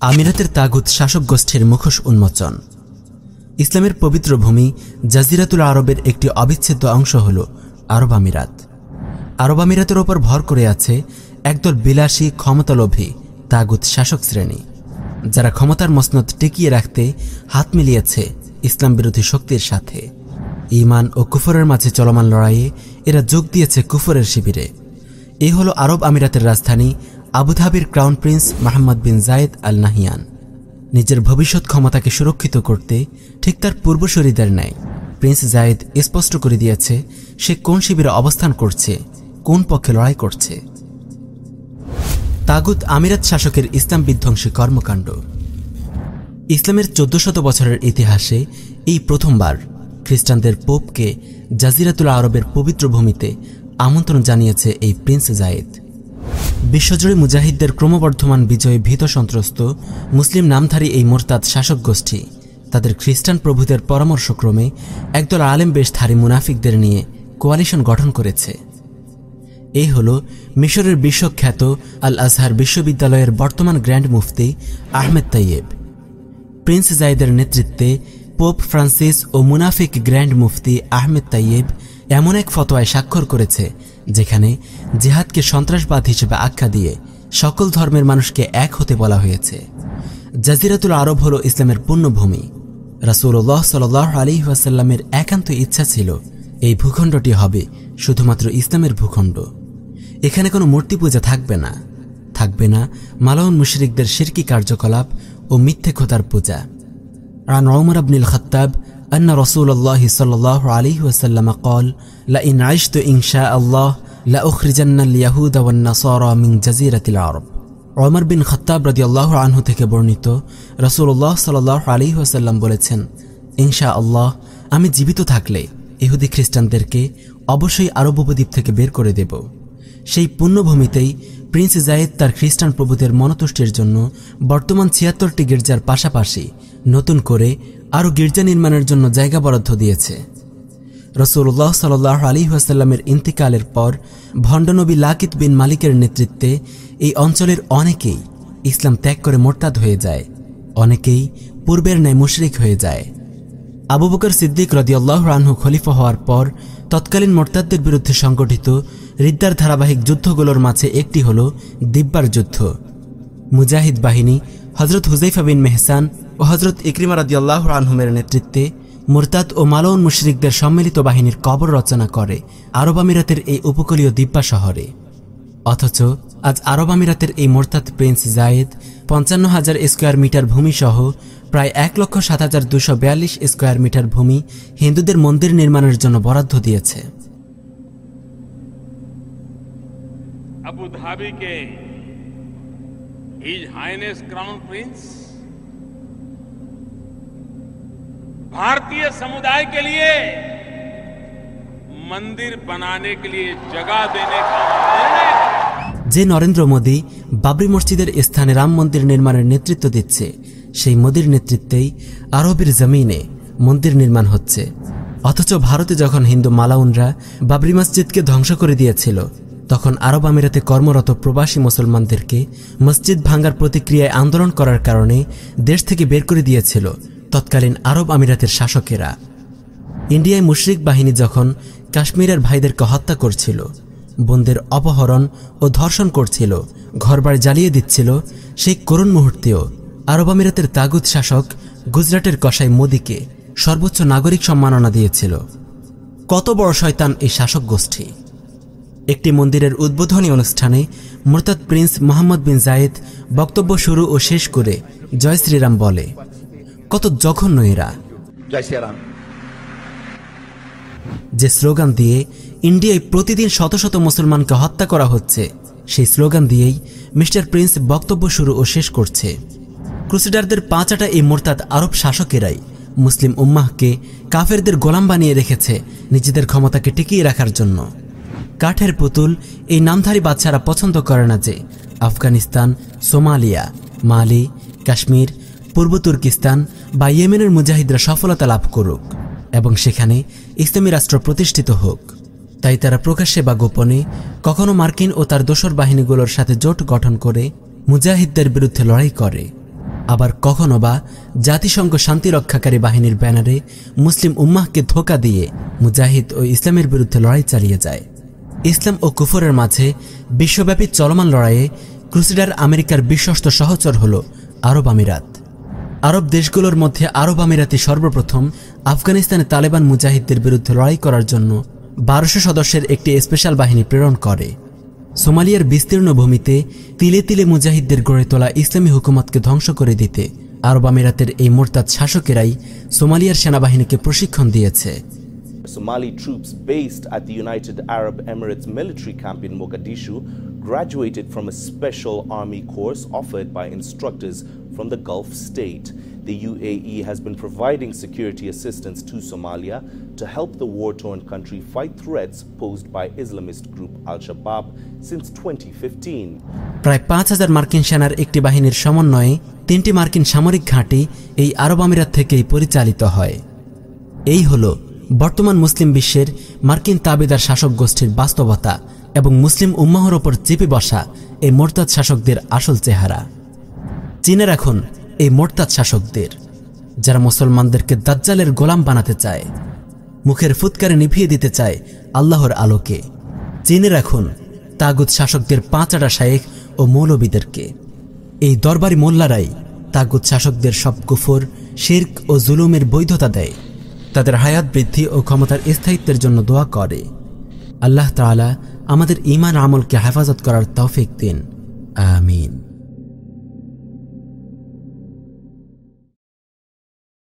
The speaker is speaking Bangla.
আমিরাতের তাগুত শাসক গোষ্ঠীর মুখোশ উন্মোচন। ইসলামের পবিত্র ভূমি জাজিরাতুল আরবের একটি অবিচ্ছেদ্য অংশ হল আরব আমিরাত। আরব আমিরাতের ওপর ভর করে আছে একদল বিলাসী, ক্ষমতালোভী তাগুত শাসক শ্রেণি, যারা ক্ষমতার মসনদ টিকিয়ে রাখতে হাত মিলিয়েছে ইসলাম বিরোধী শক্তির সাথে। ইমান ও কুফরের মাঝে চলমান লড়াইয়ে এরা যোগ দিয়েছে কুফরের শিবিরে। এ হল আরব আমিরাতের রাজধানী আবুধাবির crown prince Mohamed bin Zayed Al Nahyan নিজের ভবিষ্যৎ ক্ষমতাকে সুরক্ষিত করতে ঠিক তার পূর্বসূরীদের ন্যায়। প্রিন্স জায়েদ স্পষ্ট করে দিয়েছে সে কোন শিবিরে অবস্থান করছে, কোন পক্ষে লড়াই করছে। তাগুত আমিরাত শাসকের ইসলাম বিধ্বংসী কর্মকাণ্ড। ইসলামের চোদ্দশত বছরের ইতিহাসে এই প্রথমবার খ্রিস্টানদের পোপকে জাজিরাতুল আরবের পবিত্র ভূমিতে আমন্ত্রণ জানিয়েছে এই প্রিন্স জায়েদ। বিশ্বজুড়ে মুজাহিদদের ক্রমবর্ধমান বিজয়ে ভীত সন্ত্রস্ত মুসলিম নামধারী এই মোরতাদ শাসক গোষ্ঠী। তাদের খ্রিস্টান প্রভুদের পরামর্শক্রমে একদল আলেম বেশধারী মুনাফিকদের নিয়ে কোয়ালিশন গঠন করেছে। এই হল মিশরের বিশ্বখ্যাত আল আজহার বিশ্ববিদ্যালয়ের বর্তমান গ্র্যান্ড মুফতি আহমেদ তাইয়েব। প্রিন্স জাইদের নেতৃত্বে পোপ ফ্রান্সিস ও মুনাফিক গ্র্যান্ড মুফতি আহমেদ তাইয়েব এমন এক ফতোয়ায় স্বাক্ষর করেছে যেখানে জেহাদকে সন্ত্রাসবাদ হিসেবে আখ্যা দিয়ে সকল ধর্মের মানুষকে এক হতে বলা হয়েছে। জাজিরাতুল আরব হল ইসলামের পূর্ণভূমি। রাসুল্লাহ সাল আলী ওয়াসাল্লামের একান্ত ইচ্ছা ছিল এই ভূখণ্ডটি হবে শুধুমাত্র ইসলামের ভূখণ্ড। এখানে কোনো মূর্তি পূজা থাকবে না। থাকবে না মালাউন মুশরিকদের শিরকি কার্যকলাপ ও মিথ্যে খোতার পূজা। রান ওমর আবনুল খত্তাব أن رسول الله صلى الله عليه وسلم قال لئن عشت إن شاء الله لأخرجن اليهود والنصارى من جزيرة العرب عمر বিন খত্তাব রাদিয়াল্লাহু আনহু থেকে বর্ণিত রাসূলুল্লাহ সাল্লাল্লাহু আলাইহি ওয়াসাল্লাম বলেছেন ইনশা আল্লাহ আমি জীবিত থাকলে ইহুদি খ্রিস্টানদেরকে অবশ্যই আরব উপদ্বীপ থেকে বের করে দেব সেই পুণ্যভূমিতেই প্রিন্স জায়েদ তার খ্রিস্টান প্রভুদের মনতুষ্টির জন্য বর্তমান ছিয়াত্তরটি গির্জার পাশাপাশি নতুন করে আরও গির্জা নির্মাণের জন্য জায়গা বরাদ্দ দিয়েছে। রসুল্লাহ সাল্লাহ আলী ওয়াসাল্লামের ইন্তিকালের পর ভণ্ডনবী লাকিত বিন মালিকের নেতৃত্বে এই অঞ্চলের অনেকেই ইসলাম ত্যাগ করে মোরতাদ হয়ে যায়, অনেকেই পূর্বের ন্যায় মুশরিক হয়ে যায়। আবু বকর সিদ্দিক রদিয়াল্লাহ রানহু খলিফা হওয়ার পর তৎকালীন মোরতাদদের বিরুদ্ধে সংগঠিত রিদ্দার ধারাবাহিক যুদ্ধগুলোর মাঝে একটি হল দিব্যার যুদ্ধ। মুজাহিদ বাহিনী হজরত হুজাইফা বিন মেহসান ও হজরত ইকরিমা রাজিয়াল্লাহ আনহুমের নেতৃত্বে মুরতাদ ও মালৌন মুশরিকদের সম্মিলিত বাহিনীর কবর রচনা করে আরব আমিরাতের এই উপকূলীয় দিব্যা শহরে। অথচ আজ আরব আমিরাতের এই মোরতাদ প্রিন্স জায়েদ পঞ্চান্ন হাজার স্কোয়ার মিটার ভূমি সহ প্রায় এক লক্ষ সাত হাজার দুশো বিয়াল্লিশ স্কোয়ার মিটার ভূমি হিন্দুদের মন্দির নির্মাণের জন্য বরাদ্দ দিয়েছে। হাইনেস ক্রাউন প্রিন্স भारतीय समुदाय के लिए मंदिर बनाने के लिए जगह देने का निर्णय যে নরেন্দ্র মোদী বাবরি মসজিদের স্থানে রাম মন্দির নির্মাণের নেতৃত্ব দিচ্ছে সেই মোদীর নেতৃত্বেই আরবের জমিনে মন্দির নির্মাণ হচ্ছে অথচ ভারতে যখন হিন্দু মালাউনরা বাবরি মসজিদকে ধ্বংস করে দিয়েছিল তখন আরব আমিরাতে কর্মরত প্রবাসী মুসলমানদেরকে মসজিদ ভাঙ্গার প্রতিক্রিয়ায় আন্দোলন করার কারণে দেশ থেকে বের করে দিয়েছিল তৎকালীন আরব আমিরাতের শাসকেরা। ইন্ডিয়ায় মুশরিক বাহিনী যখন কাশ্মীরের ভাইদেরকে হত্যা করছিল, বোনদের অপহরণ ও ধর্ষণ করছিল, ঘরবাড়ি জ্বালিয়ে দিচ্ছিল, সেই করুণ মুহূর্তেও আরব আমিরাতের তাগুদ শাসক গুজরাটের কসাই মোদীকে সর্বোচ্চ নাগরিক সম্মাননা দিয়েছিল। কত বড় শয়তান এই শাসক গোষ্ঠী? একটি মন্দিরের উদ্বোধনী অনুষ্ঠানে মোরতাদ প্রিন্স মোহাম্মদ বিন জায়েদ বক্তব্য শুরু ও শেষ করে জয় শ্রীরাম বলে কত জঘন্য এরা। যে স্লোগান দিয়ে ইন্ডিয়ায় প্রতিদিন শত শত মুসলমানকে হত্যা করা হচ্ছে সেই স্লোগান দিয়েই মিস্টার প্রিন্স বক্তব্য শুরু ও শেষ করছে। ক্রুসিডারদের পাঁচাটা এই মোরতাদ আরব শাসকেরাই মুসলিম উম্মাহকে কাফেরদের গোলাম বানিয়ে রেখেছে নিজেদের ক্ষমতাকে টিকিয়ে রাখার জন্য। কাঠের পুতুল এই নামধারী বাচ্চারা পছন্দ করে না যে আফগানিস্তান সোমালিয়া মালি কাশ্মীর পূর্ব তুর্কিস্তান বা ইয়েমেনের মুজাহিদরা সফলতা লাভ করুক এবং সেখানে ইসলামী রাষ্ট্র প্রতিষ্ঠিত হোক। তাই তারা প্রকাশ্যে বা গোপনে কখনো মার্কিন ও তার দোসর বাহিনীগুলোর সাথে জোট গঠন করে মুজাহিদদের বিরুদ্ধে লড়াই করে। আবার কখনো বা জাতিসংঘ শান্তি রক্ষাকারী বাহিনীর ব্যানারে মুসলিম উম্মাহকে ধোকা দিয়ে মুজাহিদ ও ইসলামের বিরুদ্ধে লড়াই চালিয়ে যায়। ইসলাম ও কুফরের মাঝে বিশ্বব্যাপী চলমান লড়াইয়ে ক্রুসিডার আমেরিকার বিশ্বস্ত সহচর হল আরব আমিরাত। আরব দেশগুলোর মধ্যে আরব আমিরাতি সর্বপ্রথম আফগানিস্তানে তালেবান মুজাহিদদের বিরুদ্ধে লড়াই করার জন্য বারোশো সদস্যের একটি স্পেশাল বাহিনী প্রেরণ করে। সোমালিয়ার বিস্তীর্ণ ভূমিতে তিলে তিলে মুজাহিদদের গড়ে তোলা ইসলামী হুকুমতকে ধ্বংস করে দিতে আরব আমিরাতের এই মোরতাদ শাসকেরাই সোমালিয়ার সেনাবাহিনীকে প্রশিক্ষণ দিয়েছে। Somali troops based at the United Arab Emirates military camp in Mogadishu graduated from a special army course offered by instructors from the Gulf state. The UAE has been providing security assistance to Somalia to help the war torn country fight threats posed by Islamist group Al Shabaab since 2015. প্রায় পাঁচ হাজার মার্কিন সেনার একটি বাহিনীর সমন্বয়ে তিনটি মার্কিন সামরিক ঘাঁটি এই আরব আমিরাত থেকেই পরিচালিত হয় এই হল বর্তমান মুসলিম বিশ্বের মার্কিন তাবেদার শাসক গোষ্ঠীর বাস্তবতা এবং মুসলিম উম্মাহর ওপর চেপে বসা এই মোরতাদ শাসকদের আসল চেহারা। চীনে রাখুন এই মোরতাদ শাসকদের, যারা মুসলমানদেরকে দাজ্জালের গোলাম বানাতে চায়, মুখের ফুৎকারে নিভিয়ে দিতে চায় আল্লাহর আলোকে। চীনে রাখুন তাগুদ শাসকদের পাঁচাটা শায়েখ ও মৌলবীদেরকে। এই দরবারি মোল্লারাই তাগুদ শাসকদের সব কুফর, শির্ক ও জুলুমের বৈধতা দেয়। তাদের হায়াত বৃদ্ধি ও ক্ষমতার স্থায়িত্বের জন্য দোয়া করে। আল্লাহ তাআলা আমাদের ইমান আমলকে হেফাজত করার তৌফিক দিন। আমিন।